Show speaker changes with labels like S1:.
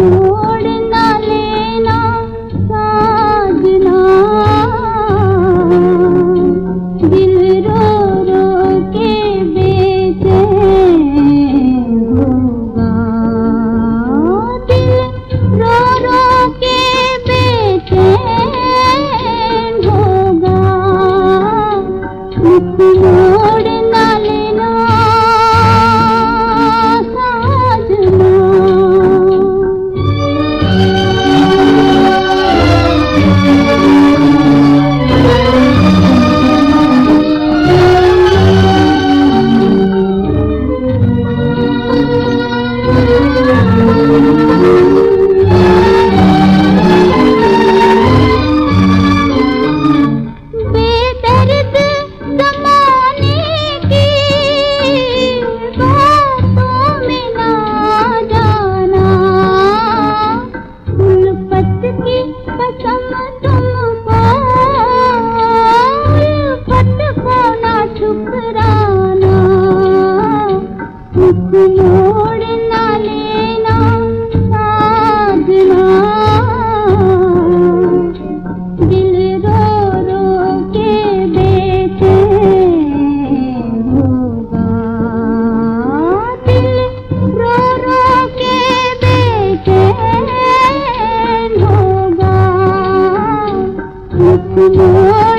S1: Odin Oh